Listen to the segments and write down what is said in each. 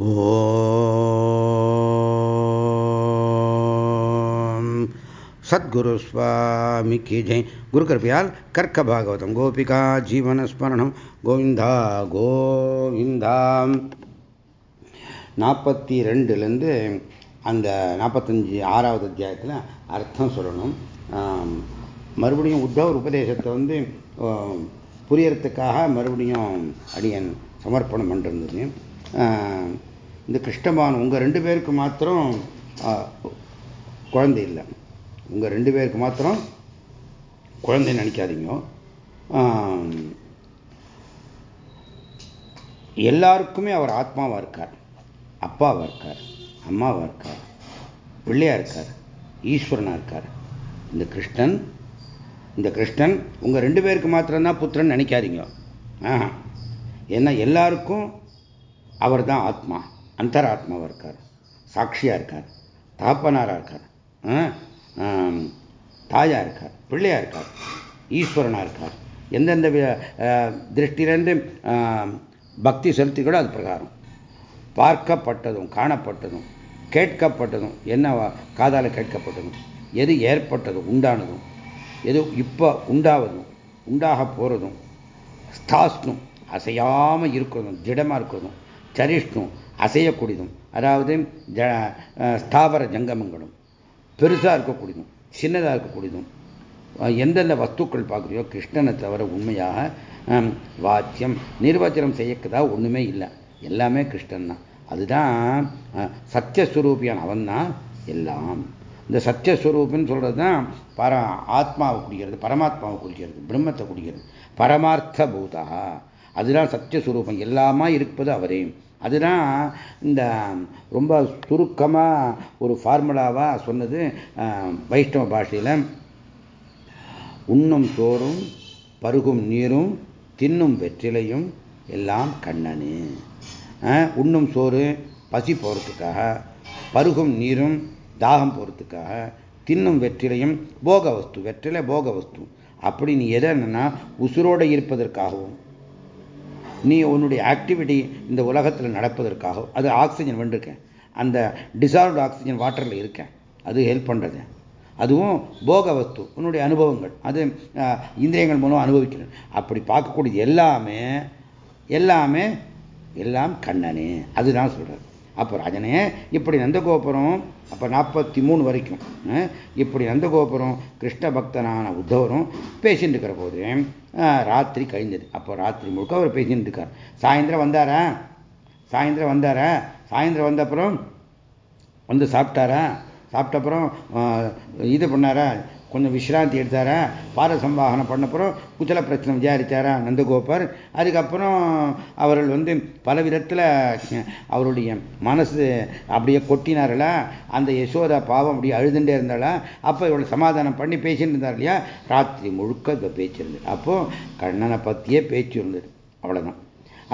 ஓம். சத்குரு சுவாமி கி ஜெய். குரு கிருப்பையால் கர்க்க பாகவதம். கோபிகா ஜீவன ஸ்மரணம். கோவிந்தா கோவிந்தா. நாற்பத்தி ரெண்டுலேருந்து அந்த நாற்பத்தஞ்சு ஆறாவது அத்தியாயத்தில் அர்த்தம் சொல்லணும். மறுபடியும் உத்தவர் உபதேசத்தை வந்து புரியறதுக்காக மறுபடியும் அடியன் சமர்ப்பணம் பண்ணிருந்தது இந்த கிருஷ்ணபான் உங்கள் ரெண்டு பேருக்கு மாத்திரம் குழந்தை இல்லை. உங்கள் ரெண்டு பேருக்கு மாத்திரம் குழந்தை நினைக்காதீங்க. எல்லாருக்குமே அவர் ஆத்மாவாக இருக்கார். அப்பாவாக இருக்கார். அம்மாவாக இருக்கார். பிள்ளையாக இருக்கார். ஈஸ்வரனாக இருக்கார். இந்த கிருஷ்ணன் இந்த கிருஷ்ணன் உங்கள் ரெண்டு பேருக்கு மாத்திரம்தான் புத்திரன் நினைக்காதீங்க. ஏன்னா எல்லாருக்கும் அவர் தான் ஆத்மா. அந்தராத்மாவாக இருக்கார். சாட்சியாக இருக்கார். தாப்பனாராக இருக்கார். தாயாக இருக்கார். பிள்ளையாக இருக்கார். ஈஸ்வரனாக இருக்கார். எந்தெந்த திருஷ்டிலேருந்து பக்தி செலுத்திக்கூட அது பிரகாரம். பார்க்கப்பட்டதும் காணப்பட்டதும் கேட்கப்பட்டதும் என்ன காதால் கேட்கப்பட்டதும் எது ஏற்பட்டதும் உண்டானதும் எது இப்போ உண்டாவதும் உண்டாக போகிறதும் ஸ்தாஸ்னும் அசையாமல் இருக்கிறதும் திடமாக இருக்கிறதும் சரிஷ்ணும் அசையக்கூடியதும் அதாவது ஸ்தாவர ஜங்கமங்களும் பெருசாக இருக்கக்கூடியதும் சின்னதாக இருக்கக்கூடியதும் எந்தெந்த வஸ்துக்கள் பார்க்குறியோ கிருஷ்ணனை தவிர உண்மையாக வாத்தியம் நிர்வச்சனம் செய்யக்கதா ஒன்றுமே இல்லை. எல்லாமே கிருஷ்ணன் தான். அதுதான் சத்தியஸ்வரூபியான் அவன் தான் எல்லாம். இந்த சத்தியஸ்வரூபின்னு சொல்கிறது தான் பர ஆத்மாவை குடிக்கிறது பரமாத்மாவை குடிக்கிறது பிரம்மத்தை குடிக்கிறது. பரமார்த்த பூதா அதுதான் சத்தியஸ்வரூபம் எல்லாமா இருப்பது அவரே. அதுதான் இந்த ரொம்ப சுருக்கமாக ஒரு ஃபார்முலாவாக சொன்னது வைஷ்ணவ பாஷையில். உண்ணும் சோறும் பருகும் நீரும் தின்னும் வெற்றிலையும் எல்லாம் கண்ணனு. உண்ணும் சோறு பசி போகிறதுக்காக பருகும் நீரும் தாகம் போகிறதுக்காக தின்னும் வெற்றிலையும் போக வஸ்து வெற்றிலை போக வஸ்து. அப்படி நீ எதை என்னன்னா உசுரோடு இருப்பதற்காகவும் நீ உன்னுடைய ஆக்டிவிட்டி இந்த உலகத்தில் நடப்பதற்காக அது ஆக்சிஜன் வந்துருக்கேன் அந்த டிசால்வ்டு ஆக்சிஜன் வாட்டரில் இருக்கேன். அது ஹெல்ப் பண்ணுறது அதுவும் போக வஸ்து உன்னுடைய அனுபவங்கள். அது இந்திரியங்கள் மூலம் அனுபவிக்கிறேன் அப்படி பார்க்கக்கூடியது எல்லாமே எல்லாமே எல்லாம் கண்ணனே. அதுதான் சொல்கிறது அப்போ ராஜனே இப்படி நந்தகோபுரம் அப்போ நாற்பத்தி மூணு வரைக்கும் இப்படி நந்தகோபுரம் கிருஷ்ண பக்தனான உத்தவரும் பேசிட்டு இருக்கிற போது ராத்திரி கழிந்தது. அப்போ ராத்திரி முழுக்க அவர் பேசிட்டு இருக்கார். சாயந்தரம் வந்தாரா? சாயந்தரம் வந்தாரா? சாயந்தரம் வந்த அப்புறம் வந்து சாப்பிட்டாரா? சாப்பிட்ட அப்புறம் இது பண்ணாரா? கொஞ்சம் விஸ்ராந்தி எடுத்தாரா? பார சம்பாகனம் பண்ணப்புறம் குச்சல பிரச்சனை விசாரித்தாரா நந்தகோபர்? அதுக்கப்புறம் அவர்கள் வந்து பல விதத்தில் அவருடைய மனசு அப்படியே கொட்டினார்களா? அந்த யசோதா பாவம் அப்படியே அழுதுண்டே இருந்தாளா? அப்போ இவளை சமாதானம் பண்ணி பேசிட்டு இருந்தார் இல்லையா? ராத்திரி முழுக்க இப்போ பேச்சிருந்தது அப்போது கண்ணனை பற்றியே பேச்சு இருந்தது. அவ்வளோதான்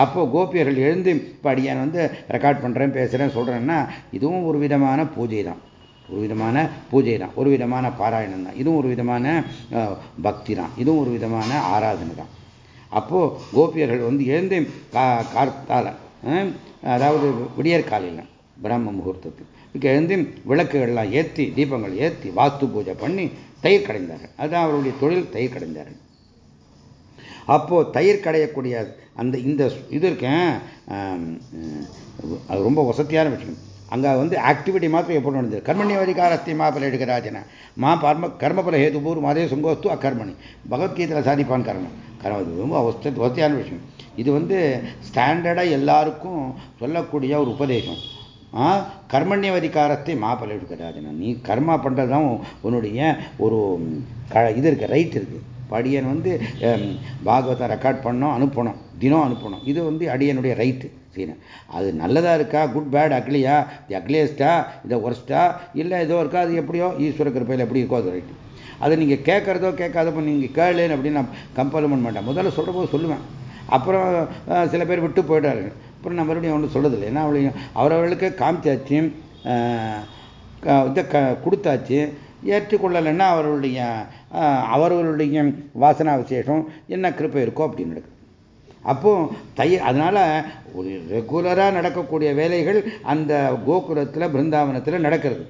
அப்போது கோபியர்கள் எழுந்து இப்போ அடியான் வந்து ரெக்கார்ட் பண்ணுறேன் பேசுகிறேன் சொல்கிறேன்னா இதுவும் ஒரு விதமான பூஜை தான் ஒரு விதமான பூஜை தான் ஒரு விதமான பாராயணம் தான் இதுவும் ஒரு விதமான பக்தி தான் இதுவும் ஒரு விதமான ஆராதனை தான் அப்போது கோபியர்கள் வந்து எழுந்து கா கார்த்தால அதாவது விடியற் காலையில் பிரம்ம முகூர்த்தத்துக்கு எழுந்து விளக்குகள்லாம் ஏற்றி தீபங்கள் ஏற்றி வாஸ்து பூஜை பண்ணி தயிர் கடைந்தார்கள். அதுதான் அவருடைய தொழில் தயிர் கடைந்தார்கள். அப்போது தயிர் கடையக்கூடிய அந்த இந்த இது இருக்கேன் அது ரொம்ப வசதியான விஷயம். அங்கே வந்து ஆக்டிவிட்டி மாத்திரம் எப்படி நடந்தது. கர்மணி அதிகாரத்தை மா பல மா பர்ம கர்மபல ஹேதுபூர் மாதே சுங்கோஸ்து அக்கர்மணி பகவத்கீதையில் சாதிப்பான் கர்மம் கர்மம் ரொம்ப அவஸ்தை வசதியான விஷயம். இது வந்து ஸ்டாண்டர்டாக எல்லாருக்கும் சொல்லக்கூடிய ஒரு உபதேசம். கர்மண்ய அதிகாரத்தை மா பல நீ கர்மா பண்ணுறது தான் உன்னுடைய ஒரு இது இருக்குது ரைட் இருக்குது அடியன் வந்து பாகவத்தை ரெக்கார்ட் பண்ணோம் அனுப்பணும் தினம் அனுப்பணும். இது வந்து அடியனுடைய ரைட்டு சரி அது நல்லதாக இருக்கா? குட் பேட் அக்லியா தி அக்லியஸ்டா இதை ஒர்ஸ்டா இல்லை ஏதோ இருக்கா? அது எப்படியோ? ஈஸ்வர கிருப்பையில் எப்படி இருக்கோ அது ரைட்டு அதை நீங்கள் கேட்குறதோ கேட்காதப்போ நீங்கள் கேளுன்னு அப்படின்னு நான் கம்பல் பண்ண மாட்டேன். முதல்ல சொல்கிற போது சொல்லுவேன். அப்புறம் சில பேர் விட்டு போயிட்டாரு அப்புறம் நான் மறுபடியும் ஒன்றும் சொல்லுதில்லை. ஏன்னா அவளையும் அவரவர்களுக்கு காமிச்சாச்சு இதை க கொடுத்தாச்சு. ஏற்றுக்கொள்ளலைன்னா அவர்களுடைய அவர்களுடைய வாசனா விசேஷம் என்ன கிருப்பை இருக்கோ அப்படின்னு நடக்கும் அப்போ தயிர் அதனால் ஒரு ரெகுலராக நடக்கக்கூடிய வேலைகள் அந்த கோகுலத்தில் பிருந்தாவனத்தில் நடக்கிறது.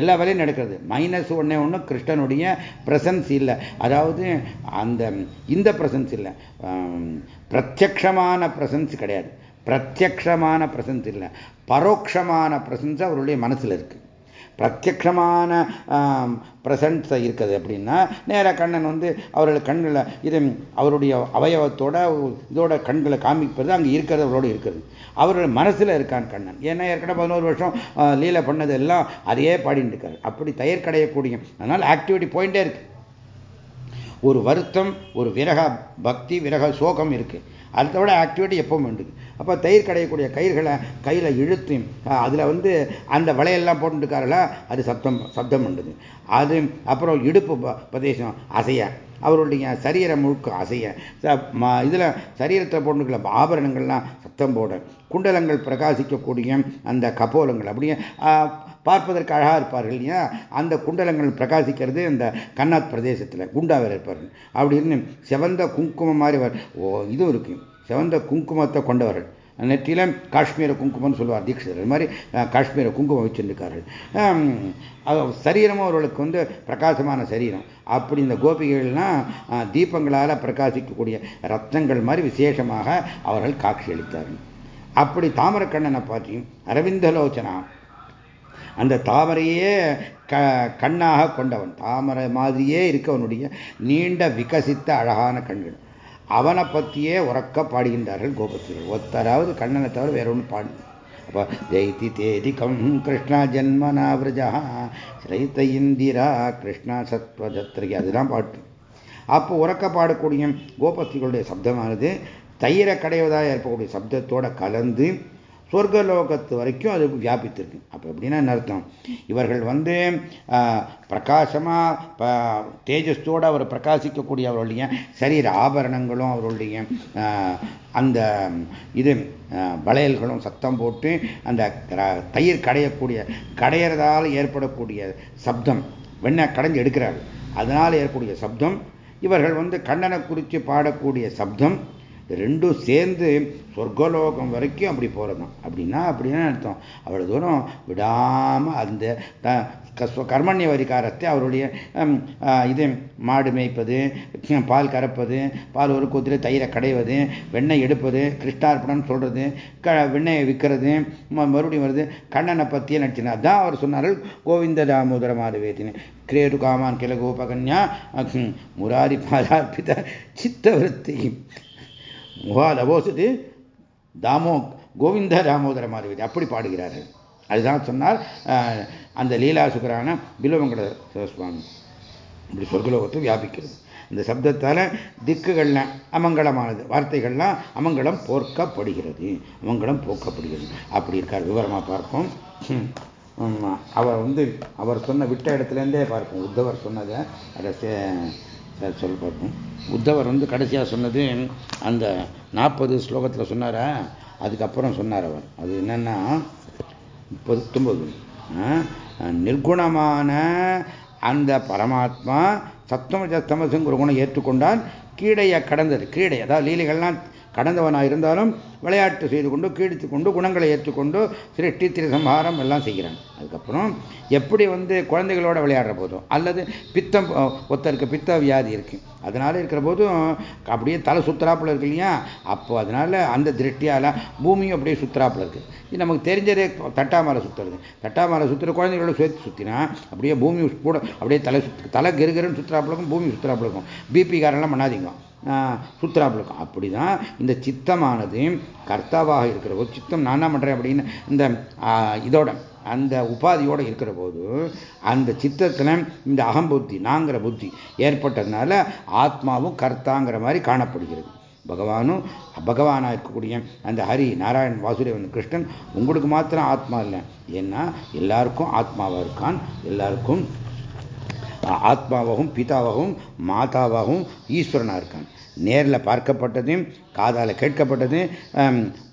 எல்லா வேலையும் நடக்கிறது. மைனஸ் ஒன்றே ஒன்று கிருஷ்ணனுடைய பிரசன்ஸ் இல்லை. அதாவது அந்த இந்த பிரசன்ஸ் இல்லை. பிரத்யக்ஷமான பிரசன்ஸ் கிடையாது. பிரத்யக்ஷமான பிரசன்ஸ் இல்லை. பரோட்சமான பிரசன்ஸ் அவருடைய மனசில் இருக்குது பிரத்யக்ஷமான பிரசன்ஸை இருக்குது அப்படின்னா நேராக கண்ணன் வந்து அவர்கள் கண்களை இது அவருடைய அவயவத்தோட இதோட கண்களை காமிப்பது அங்கே இருக்கிறது அவரோடு இருக்கிறது அவர்கள் மனசில் இருக்கான் கண்ணன். ஏன்னா ஏற்கனவே பதினோரு வருஷம் லீலை பண்ணது எல்லாம் அதையே பாடிட்டு இருக்காரு. அப்படி தயிர் கடையக்கூடிய அதனால் ஆக்டிவிட்டி போயிட்டே இருக்கு. ஒரு வருத்தம் ஒரு விரக பக்தி விரக சோகம் இருக்கு. விட ஆக்டிவிட்டி எப்பவும் உண்டு. அப்போ தயிர் கடையக்கூடிய கயிர்களை கையில் இழுத்து அதில் வந்து அந்த வளையெல்லாம் போட்டுருக்காருல அது சப்தம் சப்தம் பண்ணுது அது அப்புறம் இடுப்பு பிரதேசம் அசைய. அவருடைய சரீரம் முழுக்க அசைய. இதில் சரீரத்தில் போட்டுக்கிற ஆபரணங்கள்லாம் சத்தம் போட குண்டலங்கள் பிரகாசிக்கக்கூடிய அந்த கபோலங்கள் அப்படியே பார்ப்பதற்கு அழகாக இருப்பார்கள் இல்லையா? அந்த குண்டலங்கள் பிரகாசிக்கிறது அந்த கண்ணாத் பிரதேசத்தில் குண்டாவில் இருப்பார்கள். அப்படின்னு செவந்த குங்குமம் மாதிரி ஓ இதுவும் இருக்குது செவந்த குங்குமத்தை கொண்டவர்கள். நெற்றியில காஷ்மீர குங்குமம்னு சொல்லுவார் தீட்சிதர். இது மாதிரி காஷ்மீர குங்குமம் வச்சிருக்கார்கள் சரீரமும் அவர்களுக்கு வந்து பிரகாசமான சரீரம். அப்படி இந்த கோபிகள்லாம் தீபங்களால் பிரகாசிக்கக்கூடிய ரத்னங்கள் மாதிரி விசேஷமாக அவர்கள் காட்சி அளித்தார்கள். அப்படி தாமரக்கண்ணனை பற்றி அரவிந்தலோச்சனா அந்த தாமரையே க கண்ணாக கொண்டவன். தாமரை மாதிரியே இருக்கவனுடைய நீண்ட விகசித்த அழகான கண்கள். அவனை பற்றியே உறக்க பாடுகின்றார்கள் கோபத்தில் ஒத்தராவது கண்ணனை தவிர வேற ஒன்று பாடு அப்போ ஜெயிதி தேதிகம் கிருஷ்ணா ஜன்மனா விரஜா ஸ்ரைத்த இந்திரா கிருஷ்ணா சத்வஜத்ரிகி அதுதான் பாட்டு. அப்போ உறக்க பாடக்கூடிய கோபஸ்திகளுடைய சப்தமானது தயிரை கடைவதாக இருக்கக்கூடிய சப்தத்தோட கலந்து சொர்க்கலோகத்து வரைக்கும் அது வியாபித்திருக்கு. அப்போ எப்படின்னா என்ன அர்த்தம்? இவர்கள் வந்து பிரகாசமாக தேஜஸ்தோடு அவர் பிரகாசிக்கக்கூடிய அவருடைய சரீர ஆபரணங்களும் அவருடைய அந்த இது வளையல்களும் சத்தம் போட்டு அந்த தயிர் கடையக்கூடிய கடையிறதால் ஏற்படக்கூடிய சப்தம் வெண்ண கடைஞ்சு எடுக்கிறார்கள். அதனால் ஏற்படக்கூடிய சப்தம் இவர்கள் வந்து கண்ணனை குறித்து பாடக்கூடிய சப்தம் ரெண்டும் சேர்ந்து சொர்க்கலோகம் வரைக்கும் அப்படி போகிறதான் அப்படின்னா அப்படின்னா அர்த்தம்? அவ்வளோ தூரம் விடாமல் அந்த கர்மண்ய வரிகாரத்தை அவருடைய இது மாடு மேய்ப்பது பால் கறப்பது பால் ஒரு கூத்துல தயிரை கடைவது வெண்ணெய் எடுப்பது கிருஷ்ணார்ப்பணம் சொல்கிறது க வெண்ணெயை விற்கிறது மறுபடியும் வருது கண்ணனை பற்றியே நடிச்சினா அதான் அவர் சொன்னார்கள் கோவிந்த தாமோதர மாதவேதினு கிரேடு காமான் கிலகோபகன்யா முராரி பாதார்பித சித்தவருத்தி. முகாதவோசது தாமோ கோவிந்த தாமோதர மாதவி அப்படி பாடுகிறார்கள். அதுதான் சொன்னால் அந்த லீலா சுகரான பிலவங்கட சுவாமி. இப்படி சொர்க்கலோகத்தை வியாபிக்கிறது. இந்த சப்தத்தால் திக்குகள்ல அமங்கலமானது வார்த்தைகள்லாம் அமங்கலம் போர்க்கப்படுகிறது அமங்கலம் போக்கப்படுகிறது. அப்படி இருக்கார். விவரமாக பார்ப்போம். அவர் வந்து அவர் சொன்ன விட்ட இடத்துலேருந்தே பார்ப்போம். உத்தவர் சொன்னதை அதை சொல்ல பார்ப்போம் உத்தவர் வந்து கடைசியாக சொன்னது அந்த நாற்பது ஸ்லோகத்தில் சொன்னாரா? அதுக்கப்புறம் சொன்னார் அவர். அது என்னன்னா பத்தொன்பது நிர்குணமான அந்த பரமாத்மா சத்தம தமசுங்கிற குணம் ஏற்றுக்கொண்டால் கீழையை கடந்தது. கீழே அதாவது லீலைகள்லாம் கடந்தவனாக இருந்தாலும் விளையாட்டு செய்து கொண்டு கீழ்த்து கொண்டு குணங்களை ஏற்றுக்கொண்டு சிருஷ்டி திருசம்ஹாரம் எல்லாம் செய்கிறான். அதுக்கப்புறம் எப்படி வந்து குழந்தைகளோட விளையாடுற போதும் அல்லது பித்தம் ஒருத்தருக்கு பித்த வியாதி இருக்கு. அதனால இருக்கிற போதும் அப்படியே தலை சுத்தராப்புல இருக்கு இல்லையா? அப்போ அதனால அந்த திருஷ்டியால் பூமியும் அப்படியே சுத்தராப்புல இருக்கு. இது நமக்கு தெரிஞ்சதே தட்டாமலை சுத்துறது. தட்டாமலை சுத்துற குழந்தைகளோட சேர்த்து சுத்தினா அப்படியே பூமி கூட அப்படியே தலை சுத்து தலை கெருகருன்னு சுத்தராப்புல இருக்கும் பூமி சுத்தராப்புல இருக்கும். பிபி காரெல்லாம் பண்ணாதீங்க. சுத்தராப்பில் இருக்கும் அப்படிதான் இந்த சித்தமானது கர்த்தாவாக இருக்கிற போது சித்தம் நான் என்ன பண்ணுறேன் அப்படின்னு இந்த இதோட அந்த உபாதியோடு இருக்கிற போது அந்த சித்தத்தில் இந்த அகம்புத்தி நாங்கிற புத்தி ஏற்பட்டதுனால ஆத்மாவும் கர்த்தாங்கிற மாதிரி காணப்படுகிறது. பகவானும் பகவானாக இருக்கக்கூடிய அந்த ஹரி நாராயண் வாசுதேவன் கிருஷ்ணன் உங்களுக்கு மாத்திரம் ஆத்மா இல்லை. ஏன்னா எல்லாருக்கும் ஆத்மாவாக இருக்கான் எல்லாருக்கும் ஆத்மாவாகவும் பிதாவாகவும் மாதாவாகவும் ஈஸ்வரனாக இருக்கான் நேரில் பார்க்கப்பட்டதையும் காதால் கேட்கப்பட்டது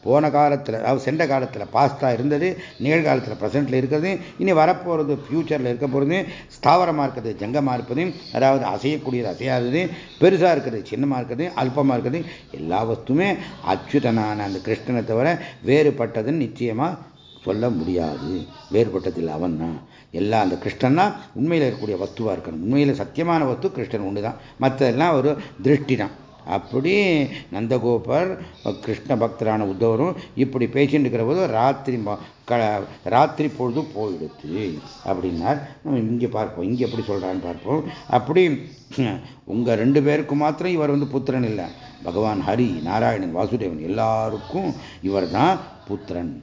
போன காலத்தில் அதாவது சென்ற காலத்தில் பாஸ்டாக இருந்தது நிகழ்காலத்தில் ப்ரெசென்ட்டில் இருக்கிறது இனி வரப்போகிறது ஃப்யூச்சரில் இருக்க போகிறது ஸ்தாவரமாக இருக்கிறது ஜங்கமாக இருப்பதையும் அதாவது அசையக்கூடியது அசையாதது பெருசாக இருக்கிறது சின்னமாக இருக்கிறது அல்பமாக இருக்கிறது எல்லா வஸ்துமே அச்சுதனான அந்த கிருஷ்ணனை தவிர வேறுபட்டதுன்னு நிச்சயமாக சொல்ல முடியாது. வேறுபட்டதில் அவன் தான். எல்லாம் அந்த கிருஷ்ணன்னா உண்மையில் இருக்கக்கூடிய வத்துவாக இருக்கணும். உண்மையில் சத்தியமான வத்து கிருஷ்ணன் ஒன்று தான் மற்றதெல்லாம் ஒரு திருஷ்டி தான் அப்படி நந்தகோபர் கிருஷ்ண பக்தரான உத்தவரும் இப்படி பேசிட்டு இருக்கிற போது ராத்திரி ராத்திரி பொழுது போயிடுச்சு அப்படின்னார். நம்ம இங்கே பார்ப்போம். இங்கே எப்படி சொல்கிறான்னு பார்ப்போம். அப்படி உங்கள் ரெண்டு பேருக்கு மாத்திரம் இவர் வந்து புத்திரன் இல்லை. பகவான் ஹரி நாராயணன் வாசுதேவன் எல்லாருக்கும் இவர் தான் புத்திரன்.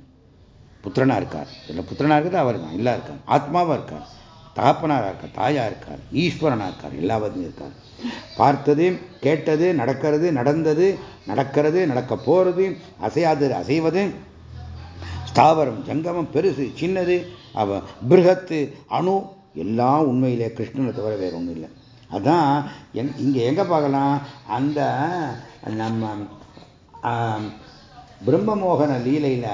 புத்திரனாக இருக்கார். இல்லை புத்திரனாக இருக்கிறது அவர் தான் எல்லாம் இருக்கார் ஆத்மாவாக இருக்கார். தகப்பனாராக இருக்கார். தாயாக இருக்கார். ஈஸ்வரனாக இருக்கார். எல்லாவதும் இருக்கார். பார்த்தது கேட்டது நடக்கிறது நடந்தது நடக்கிறது நடக்க போகிறது அசையாது அசைவது ஸ்தாவரம் ஜங்கமம் பெருசு சின்னது அவ பிருகத்து அணு எல்லாம் உண்மையிலே கிருஷ்ணனை தவிர வேற ஒன்றும் இல்லை. அதான் எங் இங்கே எங்கே பார்க்கலாம்? அந்த நம்ம பிரம்மமோகன லீலையில்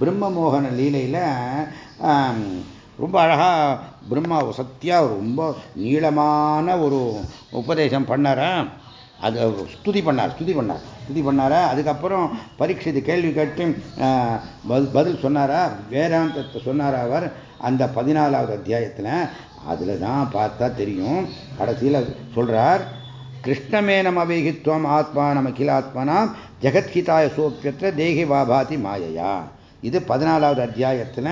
பிரம்மமோகன லீலையில் ரொம்ப அழகாக பிரம்மா சத்தியாக ரொம்ப நீளமான ஒரு உபதேசம் பண்ணாரா. அது ஸ்துதி பண்ணார் ஸ்துதி பண்ணார் ஸ்துதி பண்ணாரா. அதுக்கப்புறம் பரீட்சித்து கேள்வி கேட்டு பதில் சொன்னாரா? வேதாந்தத்தை சொன்னார் அவர்? அந்த பதினாலாவது அத்தியாயத்தில் அதில் தான் பார்த்தா தெரியும். கடைசியில் சொல்கிறார் கிருஷ்ணமேனம் அவேகித்வம் ஆத்மா நம கிலாத்மனாம் ஜெகத்கிதாய சோப்பியற்ற தேகி வாபாதி மாயையா. இது பதினாலாவது அத்தியாயத்தில்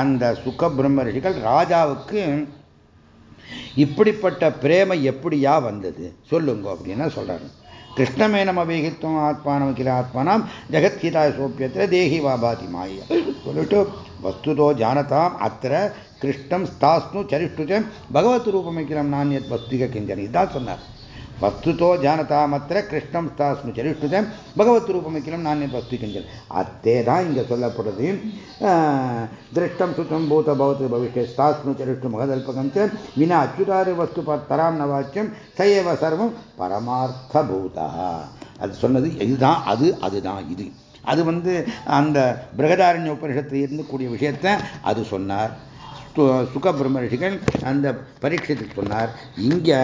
அந்த சுக பிரம்ம ரிஷிகள் ராஜாவுக்கு இப்படிப்பட்ட பிரேமை எப்படியா வந்தது? சொல்லுங்க அப்படின்னா சொல்றாரு. கிருஷ்ணமேனம் அவேகித்வம் ஆத்மானம் கில ஆத்மானாம் ஜெகத்கீதா சோப்பியத்தில் தேகி வாபாதி மாயா சொல்லிட்டு வஸ்துதோ ஜானதாம் அத்திர கிருஷ்ணம் ஸ்தாஸ்னு சரிஷ்டுச்சம் பகவத் ரூபமிக்கிறம் நானியத் வஸ்திக கிஞ்சன். இதான் சொன்னார். வஸ்துதோ ஜானதாமத்திர கிருஷ்ணம் ஸ்தாஸ்மி சரிஷ்டுதம் பகவத் ரூபமிக்கிலும் நான் வஸ்து அத்தே தான் இங்கே சொல்லப்படுது. திருஷ்டம் சுத்தம் பூத பவத்து பவிஷ்ய ஸ்தாஸ்மி சரிஷ்டு மகதல்பகம் ச வினா அச்சுதாறு வஸ்து தராம் நவாச்சியம் சயவ சர்வம் பரமார்த்த பூதா. அது சொன்னது இதுதான் அது அதுதான் இது. அது வந்து அந்த பிரகதாரண்ய உபனிஷத்தில் கூடிய விஷயத்தை அது சொன்னார். சுக ரிஷிகள் அந்த பரீட்சத்துக்கு சொன்னார். இங்கே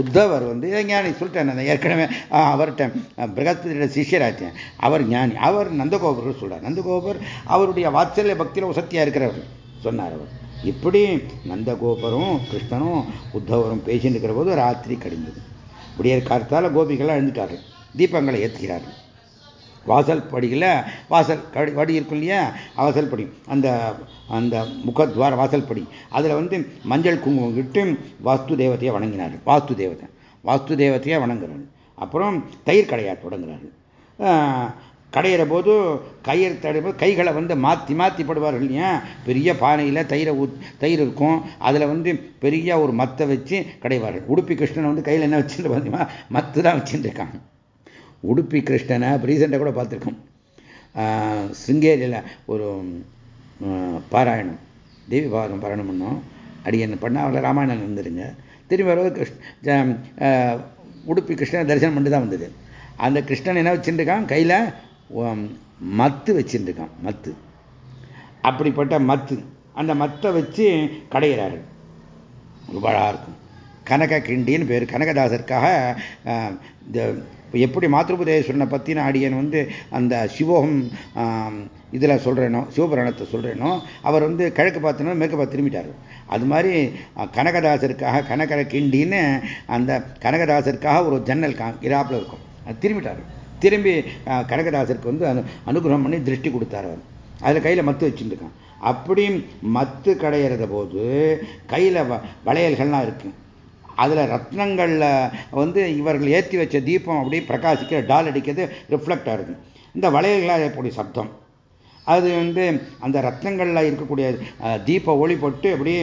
உத்தவர் வந்து ஞானி சொல்லிட்டேன் நான் ஏற்கனவே. அவர்கிட்ட பிரகஸ்பதியோட சிஷியராச்சேன். அவர் ஞானி. அவர் நந்தகோபர் சொல்கிறார் நந்தகோபர் அவருடைய வாத்சல்ய பக்தியில் உசத்தியாக இருக்கிறவர் சொன்னார் அவர். இப்படி நந்தகோபரும் கிருஷ்ணனும் உத்தவரும் பேசிட்டு இருக்கிற போது ராத்திரி கடிந்தது. இப்படியே காலத்தால் கோபிகள்லாம் எழுந்துட்டார்கள். தீபங்களை ஏற்றுகிறார்கள் வாசல் படியில் வாசல் கடி வடி இருக்கும் இல்லையா? வாசல் படி. அந்த அந்த முகத்வார வாசல் படி. அதில் வந்து மஞ்சள் குங்குமம் விட்டு வாஸ்து தேவத்தையை வணங்கினார்கள். வாஸ்து தேவதை. வாஸ்து தேவத்தையே வணங்குறாரு அப்புறம் தயிர் கடையா தொடங்குறார்கள். கடையிற போது கயிறு தடையும் கைகளை வந்து மாற்றி மாற்றி போடுவார்கள் இல்லையா? பெரிய பானையில் தயிரை ஊ தயிர் இருக்கும். அதில் வந்து பெரிய ஒரு மத்தை வச்சு கடைவார்கள். உடுப்பி கிருஷ்ணன் வந்து கையில் என்ன வச்சுட்டு பார்த்தீங்கன்னா மத்து தான் வச்சுட்டு இருக்காங்க உடுப்பி கிருஷ்ணனை ரீசெண்டாக கூட பார்த்துருக்கோம். சிங்கேரியில் ஒரு பாராயணம் தேவி பாகம் பாராயணம் பண்ணோம். அடியன் பண்ண அவளை ராமாயணம் வந்துடுங்க திரும்பி வரவது கிருஷ்ண உடுப்பி கிருஷ்ணனை தரிசனம் பண்ணிட்டு தான் வந்தது. அந்த கிருஷ்ணன் என்ன வச்சுருக்கான் கையில் மத்து வச்சுருக்கான் மத்து. அப்படிப்பட்ட மத்து. அந்த மத்தை வச்சு கடையிறாரு. ரொம்ப அழகாக இருக்கும். கனக கிண்டின்னு பேர். கனகதாசருக்காக இந்த எப்படி மாத்ருபதேஸ்வரனை பற்றின அடியன் வந்து அந்த சிவோகம் இதில் சொல்கிறேனோ சிவபுராணத்தை சொல்கிறேனோ அவர் வந்து கிழக்கு பார்த்தனோ மேற்கு பார்த்து திரும்பிட்டார். அது மாதிரி கனகதாசருக்காக கனகர கிண்டின்னு அந்த கனகதாசருக்காக ஒரு ஜன்னல் கா இராப்பில் இருக்கும். அது திரும்பிட்டார். திரும்பி கனகதாசருக்கு வந்து அனுகிரகம் பண்ணி திருஷ்டி கொடுத்தார் அவர். அதில் கையில் மத்து வச்சுருக்கான் அப்படியும் மத்து கடையிறத போது கையில் வளையல்கள்லாம் இருக்குது அதில் ரத்னங்களில் வந்து இவர்கள் ஏற்றி வச்ச தீபம் அப்படியே பிரகாசிக்கிற டால் அடிக்கிறது ரிஃப்ளெக்ட் ஆகுது இந்த வளையல்களாக ஏற்படைய சப்தம். அது வந்து அந்த ரத்னங்களில் இருக்கக்கூடிய தீப ஒளி போட்டு அப்படியே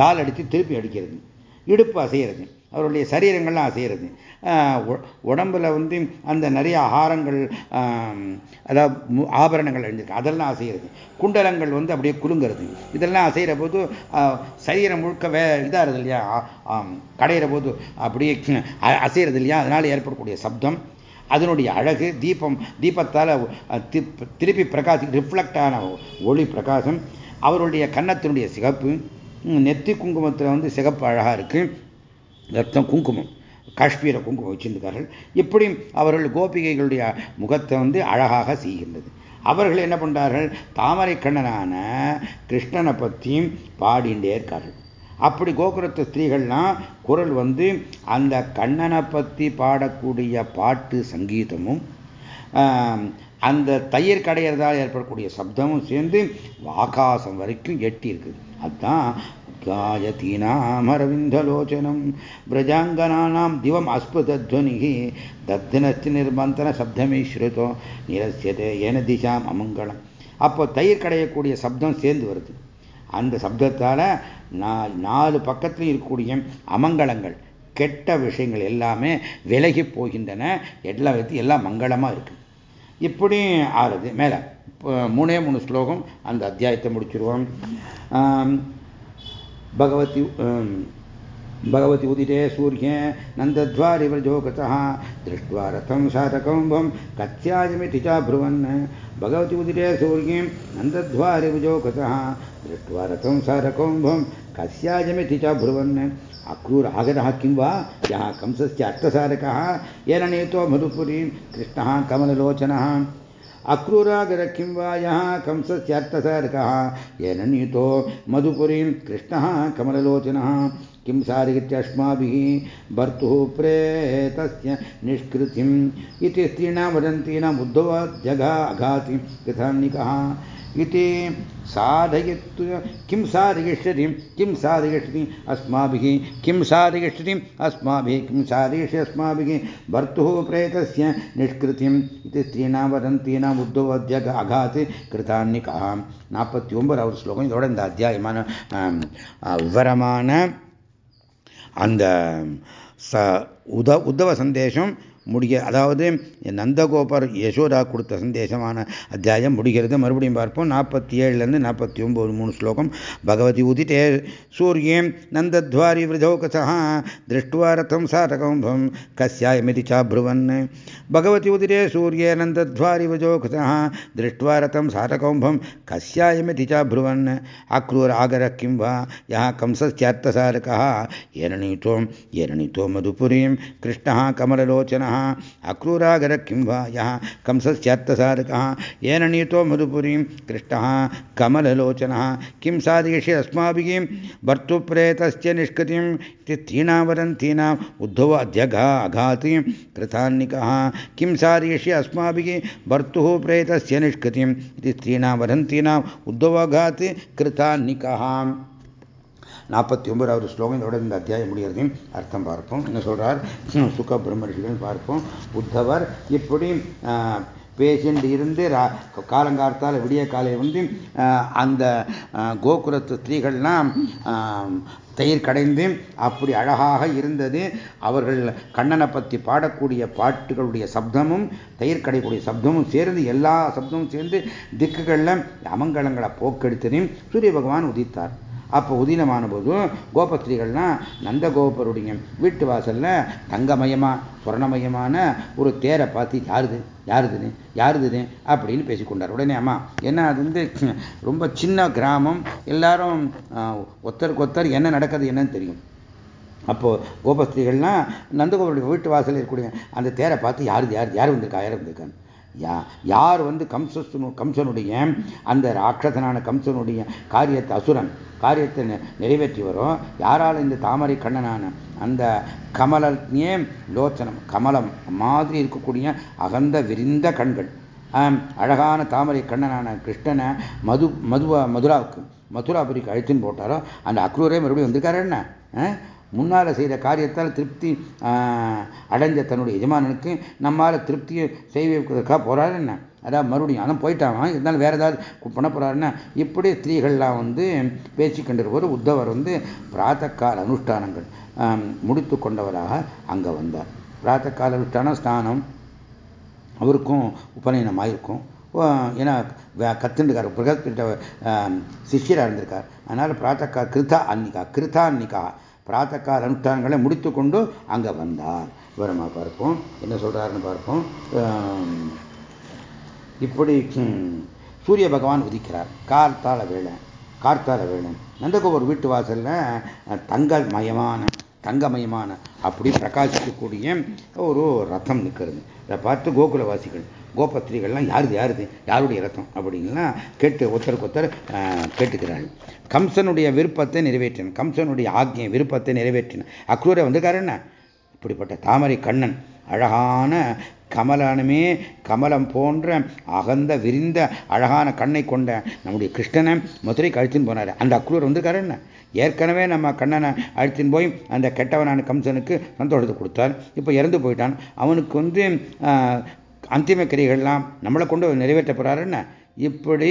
டால் அடித்து திருப்பி அடிக்கிறது. இடுப்பு அசைகிறது அவருடைய சரீரங்கள்லாம் அசைகிறது. உடம்புல வந்து அந்த நிறைய ஆகாரங்கள் அதாவது ஆபரணங்கள் அழிஞ்சிருக்கு அதெல்லாம் அசைகிறது. குண்டலங்கள் வந்து அப்படியே குலுங்கிறது. இதெல்லாம் அசைகிற போது சரீரம் முழுக்க வே இதாகிறது இல்லையா? கடையிற போது அப்படியே அசைகிறது இல்லையா? அதனால் ஏற்படக்கூடிய சப்தம். அதனுடைய அழகு தீபம் தீபத்தால் திருப்பி பிரகாசி ரிஃப்ளெக்ட் ஆன ஒளி பிரகாசம். அவருடைய கன்னத்தினுடைய சிகப்பு. நெத்தி குங்குமத்தில் வந்து சிகப்பு அழகாக இருக்குது ரத்தம் குங்குமம் காஷ்மீர குங்குமம் வச்சிருந்தார்கள் இப்படி அவர்கள் கோபிகைகளுடைய முகத்தை வந்து அழகாக செய்கின்றது. அவர்கள் என்ன பண்ணுறார்கள் தாமரை கண்ணனான கிருஷ்ணனை பற்றியும் பாடிண்டே இருக்கார்கள். அப்படி கோகுரத்து ஸ்திரீகள்லாம் குரல் வந்து அந்த கண்ணனை பற்றி பாடக்கூடிய பாட்டு சங்கீதமும் அந்த தயிர் கடையிறதால் ஏற்படக்கூடிய சப்தமும் சேர்ந்து ஆகாசம் வரைக்கும் எட்டி இருக்குது அதுதான் காயத்தீனாமரவிந்தலோச்சனம் பிரஜாங்கனானாம் திவம் அஸ்புதத்வனி தத்தினஸ்தி நிர்மந்தன சப்தமே ஸ்ருதோ நிரசியதே ஏன திசாம் அமங்கலம் அப்போ தயிர் கடையக்கூடிய சப்தம் சேர்ந்து வருது. அந்த சப்தத்தால் நாலு பக்கத்தில் இருக்கக்கூடிய அமங்கலங்கள் கெட்ட விஷயங்கள் எல்லாமே விலகி போகின்றன. எல்லா விதத்தையும் எல்லாம் மங்களமாக இருக்கு. இப்படி ஆறுது. மேலே மூணே மூணு ஸ்லோகம் அந்த அத்தியாயத்தை முடிச்சிருவோம். भगवती भगवति उदिते सूर्ये नन्दध्वारिव्रजो गतः, दृष्ट्वा रथं सातकौम्भं कत्यायमिति च ब्रुवन्। भगवति उदिते सूर्ये नन्दध्वारिव्रजो गतः, दृष्ट्वा रथं सातकौम्भं कस्यायमिति च ब्रुवन्। अक्रूरागतः किं वा? यः कंसस्य अर्थसारकः येन नीतो मधुपुरीं, कृष्णः कमललोचनः। अक्रूरागर किं वा यः कंसस्यार्थसारकः? येन नीतो मधुपुरीं कृष्णः कमललोचनः। किं सारित्यस्माभिः भर्तुः प्रेतस्य निष्कृतिम्? इति स्त्रीणां वदन्तीनाम् अघाति इति साधयतु किं साधयिष्यति किं साधयिष्यति अस्माभिः किं साधयिष्यति अस्माभिः किं साधयिष्य अस्माभिः भर्तुः प्रेतस्य निष्कृतिम् इति स्त्रीणां वदन्तीनाम् उद्धवद्यग अघाति कृतान्निकः நாற்பத்தி ஒன்பதாவது ஸ்லோகம் இதோட இந்த அத்தியாயமான விவரமான அந்த ச உத உத்தவ சந்தேஷம் முடிய அதாவது நந்தகோபர் யசோதா கொடுத்த சந்தேசமான அத்தியாயம் முடிகிறது. மறுபடியும் பார்ப்போம். நாற்பத்தி ஏழுலேருந்து நாற்பத்தி ஒம்பது மூணு ஸ்லோகம். பகவதி உதிட்டே சூரியன் நந்தத்வாரி விரஜோகசா திருஷ்டுவா ரதம் சாதகம்பம் கஸ்யாயமிதி சாப்ருவன் பகவதி உதிரே சூரிய நந்தத்வாரி விரஜோகசா திருஷ்டுவா ரதம் சாதகம்பம் கஸ்யாயமிதி சாப்ருவன் ஆக்ரூர் ஆகர கிம் வா யா கம்சஸ்யார்த்தசாரகா ஏரணித்தோம் ஏரணித்தோ மதுபுரீம் கிருஷ்ணா கமலலோச்சனா अक्रूरागर किं वा? यः कंसस्यार्थसारकः येन नीतो मधुपुरीं कृष्णः कमललोचनः। किं साधयिष्य अस्माभिः? भर्तुप्रेतस्य निष्कृतिम् इति तीणावदन्तीनाम् उद्धव अध्यघा अघाति कृतान्निकः। किं साधयिष्य अस्माभिः? भर्तुः प्रेतस्य निष्कृतिम् इति स्त्रीणावदन्तीनाम् उद्धवघाति कृतान्निकः। நாற்பத்தி ஒன்பதாவது ஸ்லோகம் இதோட இந்த அத்தியாயம் முடிகிறது அர்த்தம் பார்ப்போம். என்ன சொல்றார்? சுக பிரம்மரிஷிகள் பார்ப்போம். புத்தவர் இப்படி பேஷண்ட் இருந்து காலங்காலத்தால் விடிய காலையில் வந்து அந்த கோகுலத்து ஸ்திரீகள்லாம் தயிர் கடைந்து அப்படி அழகாக இருந்தது. அவர்கள் கண்ணனை பற்றி பாடக்கூடிய பாட்டுகளுடைய சப்தமும் தயிர் கடைக்கூடிய சப்தமும் சேர்ந்து எல்லா சப்தமும் சேர்ந்து திக்குகளில் அமங்கலங்களை போக்கெடுத்ததையும் சூரிய பகவான் உதித்தார். அப்போ உதீனமான போதும் கோபஸ்திரீகள்லாம் நந்தகோபருடைய வீட்டு வாசலில் தங்கமயமாக சுவர்ணமயமான ஒரு தேரை பார்த்து யாருது யாருதுன்னு யாருதுன்னு அப்படின்னு பேசிக்கொண்டார். உடனே அம்மா ஏன்னா அது வந்து ரொம்ப சின்ன கிராமம் எல்லாரும் ஒத்தருக்கு ஒத்தர் என்ன நடக்குது என்னன்னு தெரியும். அப்போது கோபஸ்திரீகள்லாம் நந்தகோபருடைய வீட்டு வாசலில் இருக்கக்கூடிய அந்த தேரை பார்த்து யார் யார் யார் வந்திருக்கா யார் வந்திருக்கான்னு. யார் வந்து கம்சனு கம்சனுடைய அந்த ராட்சசனான கம்சனுடைய காரியத்தை அசுரன் காரியத்தை நிறைவேற்றி வரும். யாரால் இந்த தாமரை கண்ணனான அந்த கமலத்தையே லோச்சனம் கமலம் மாதிரி இருக்கக்கூடிய அகந்த விரிந்த கண்கள். அழகான தாமரை கண்ணனான கிருஷ்ணனை மது மதுவா மதுராவுக்கு மதுராபுரிக்கு அழைத்துன்னு போட்டாரோ அந்த அக்ரூரே மறுபடியும் வந்திருக்காரு என்ன? முன்னால் செய்த காரியத்தால் திருப்தி அடைஞ்ச தன்னுடைய எஜமானனுக்கு நம்மால் திருப்தியை செய்வதற்காக போறாரு என்ன? அதான் மறுபடியும் அதான் போயிட்டான். இருந்தாலும் வேற ஏதாவது பண்ண போறாருன்னா இப்படி ஸ்திரீகள்லாம் வந்து பேசிக்கொண்டிருக்கும் உத்தவர் வந்து பிராத்தக்கால அனுஷ்டானங்கள் முடித்து கொண்டவராக அங்கே வந்தார். பிராத்தக்கால அனுஷ்டானம் ஸ்நானம் அவருக்கும் உபநயனம் ஆயிருக்கும் ஏன்னா கத்துண்டுக்கார் பிரகஸ்பிட்ட சிஷியராக இருந்திருக்கார். அதனால் பிராத்தக்கா கிருதா அன்னிகா கிருதா அன்னிகா. பிராத்தக்கால அனுஷ்டானங்களை முடித்து கொண்டு அங்கே வந்தார். விவரமாக பார்ப்போம். என்ன சொல்கிறாருன்னு பார்ப்போம். இப்படி சூரிய பகவான் உதிக்கிறார். கார்த்தால வேலை கார்த்தால வேலை நந்தகோபுர் வீட்டு வாசலில் தங்கமயமான தங்கமயமான அப்படி பிரகாசிக்கக்கூடிய ஒரு ரத்தம் நிற்கிறது. இதை பார்த்து கோகுலவாசிகள் கோபத்திரிகள்லாம் யாருது யாருது? யாருடைய ரத்தம் அப்படின்லாம் கேட்டு ஒருத்தருக்கு ஒருத்தர் கேட்டுக்கிறாள் கம்சனுடைய விருப்பத்தை நிறைவேற்றின கம்சனுடைய ஆக்ஞை விருப்பத்தை நிறைவேற்றின. அக்ரூரை வந்துக்காரு என்ன? இப்படிப்பட்ட தாமரை கண்ணன் அழகான கமலனுமே கமலம் போன்ற அகந்த விரிந்த அழகான கண்ணை கொண்ட நம்முடைய கிருஷ்ணனை மதுரை கழிச்சுன்னு போனார். அந்த அக்ரூர் வந்திருக்காரு என்ன? ஏற்கனவே நம்ம கண்ணனை அழைச்சின்னு போய் அந்த கெட்டவனான கம்சனுக்கு சந்தோஷத்தை கொடுத்தார். இப்போ இறந்து போயிட்டான். அவனுக்கு வந்து அந்திம கிரிகள்லாம் நம்மளை கொண்டு நிறைவேற்ற போகிறாருன்னு இப்படி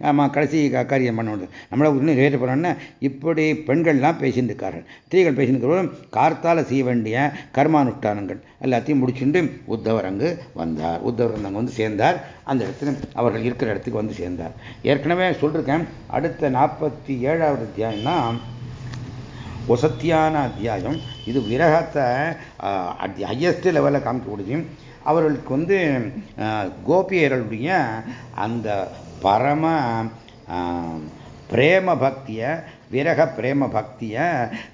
ஆமாம் கடைசி காரியம் பண்ண நம்மளை இன்னும் நிறைவேற்ற போகிறோன்னா இப்படி பெண்கள்லாம் பேசியிருக்கார்கள் ஸ்திரீகள் பேசிட்டு கார்த்தால செய்ய வேண்டிய கர்மானுஷ்டானங்கள் எல்லாத்தையும் முடிச்சுட்டு உத்தவர் அங்கு வந்தார். உத்தவர் அங்கே வந்து சேர்ந்தார். அந்த இடத்துல அவர்கள் இருக்கிற இடத்துக்கு வந்து சேர்ந்தார். ஏற்கனவே சொல்லியிருக்கேன் அடுத்த நாற்பத்தி ஏழாவது அத்தியாயம்னா ஒசத்தியான அத்தியாயம். இது விரகத்தை ஹையஸ்ட் லெவலில் காமிக்கக்கூடியது அவர்களுக்கு வந்து கோபியர்களுடைய அந்த பரம பிரேம பக்தியை விரக பிரேம பக்தியை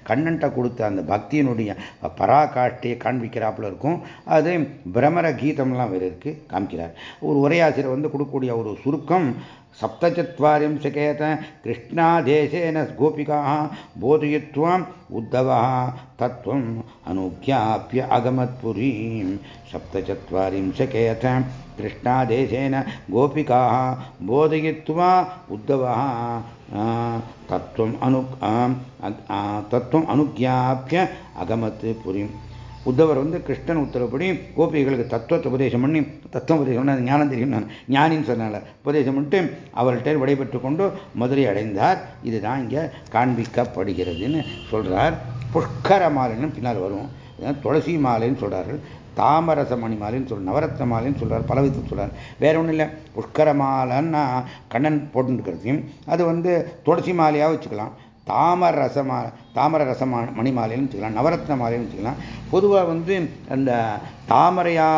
கண்ணன்ட்ட கொடுத்த அந்த பக்தியினுடைய பராகாஷ்டியை காண்பிக்கிறாப்புல இருக்கும். அது பிரமர கீதம்லாம் வேறு இருக்கு காமிக்கிறார். ஒரு உரையாசிரியர் வந்து கொடுக்கக்கூடிய ஒரு சுருக்கம் सप्तचत्वारिंशकेत कृष्णादेशेन गोपिकाः बोधयित्वा उद्धवः तत्त्वम् अनुज्ञाप्य अगमत्पुरीं सप्तचत्वारिंशकेत कृष्णादेशेन गोपिकाः बोधयित्वा उद्धवः तत्त्वम् अनु तत्त्वम् अनुज्ञाप्य अगमत् पुरीम् உத்தவர் வந்து கிருஷ்ணன் உத்தரப்படி கோபிகளுக்கு தத்துவத்தை உபதேசம் பண்ணி தத்துவம் உபதேசம் பண்ணி ஞானம் தெரியும் நான் ஞானின்னு சொன்னால உபதேசம் பண்ணிட்டு அவர்கிட்ட விடைபெற்று கொண்டு மதுரை அடைந்தார். இதுதான் இங்கே காண்பிக்கப்படுகிறதுன்னு சொல்கிறார் புஷ்கர மாலைன்னு பின்னால் வரும். துளசி மாலைன்னு சொல்கிறார்கள் தாமரச மணி மாலைன்னு சொல் நவரத்ன மாலைன்னு சொல்கிறார் பல விதத்தில் சொல்கிறார் வேற ஒன்றும் இல்லை. புஷ்கர மாலைன்னா கண்ணன் போட்டுருக்கிறதையும் அது வந்து துளசி மாலையாக வச்சுக்கலாம். தாமர ரசமா தாமர ரசமா மணி மாலைன்னு வச்சுக்கலாம் நவரத்ன மாலைன்னு வச்சுக்கலாம். பொதுவாக வந்து அந்த தாமரையா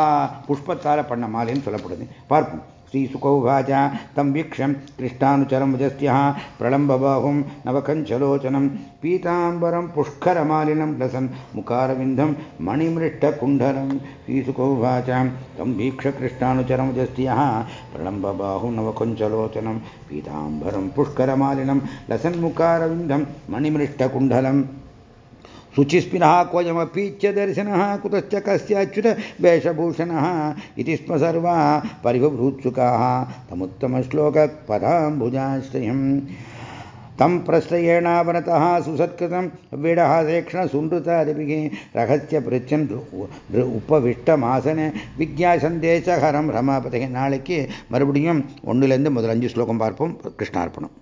புஷ்பத்தால் பண்ண மாலைன்னு சொல்லப்படுது. பார்ப்போம். श्रीसुकौवाच तं वीक्ष्यं कृष्णानुचरं वजस्त्यः प्रलम्बबाहुं नवकञ्चलोचनं पीताम्बरं पुष्करमालिनं लसन् मुखारविन्दं मणिमृष्टकुण्डलं श्रीसुकौवाच तं वीक्ष्य कृष्णानुचरं वजस्त्यः प्रलम्बबाहुं नवकञ्चलोचनं पीताम्बरं पुष्करमालिनं लसन्मुखारविन्दं मणिमृष्टकुण्डलम् शुचिस्मिनः क्वयमपीच्य दर्शनः कुतश्च कस्याच्युत वेषभूषणः इति स्म सर्वा परिभवृत्सुकाः तमुत्तमश्लोकपदाम्बुजाश्रयम् तं प्रश्रयेणावनतः सुसत्कृतं विडहसेक्षणसुनृतादिभिः रहस्य पृच्छन् उपविष्टमासने வித்யாசந்தேசஹரம் ரமாபதே நாளைக்கு மறுபடியும் ஒன்றுலேருந்து முதல் அஞ்சு ஸ்லோகம் பார்ப்போம் கிருஷ்ணார்ப்பணம்